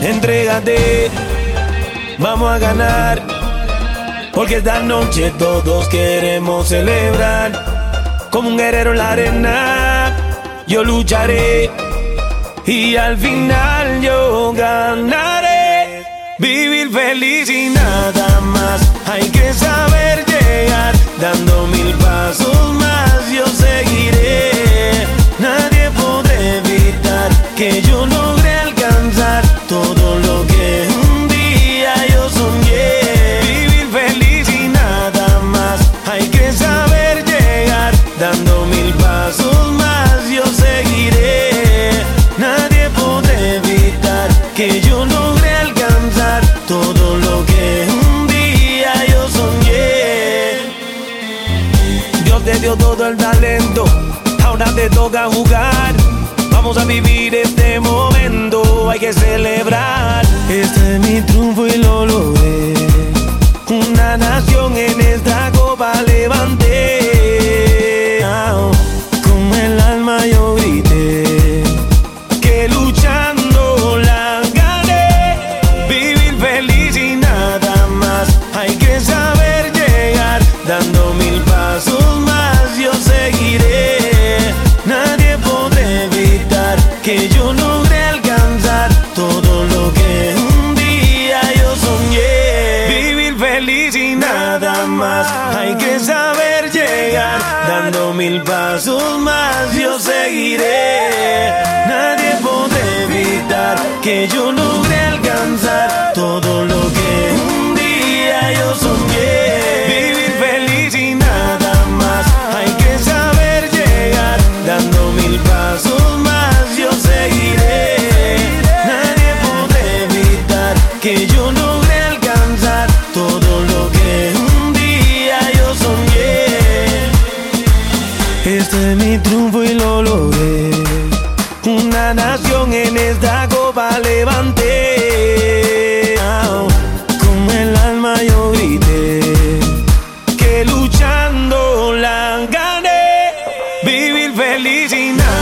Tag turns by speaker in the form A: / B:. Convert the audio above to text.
A: Pégate, vamos a ganar. Porque esta noche todos queremos celebrar. Como un guerrero en la arena, yo lucharé. Y al final yo ganaré. Vivir feliz Te dio todo el talento, ahora te toca jugar. Vamos a vivir este momento, hay que celebrar. Este es mi triunfo y lo logré. Una nación en esta copa mil pasos más. Yo seguiré. Nadie podrá evitar que yo logre alcanzar todo lo que vivir feliz y.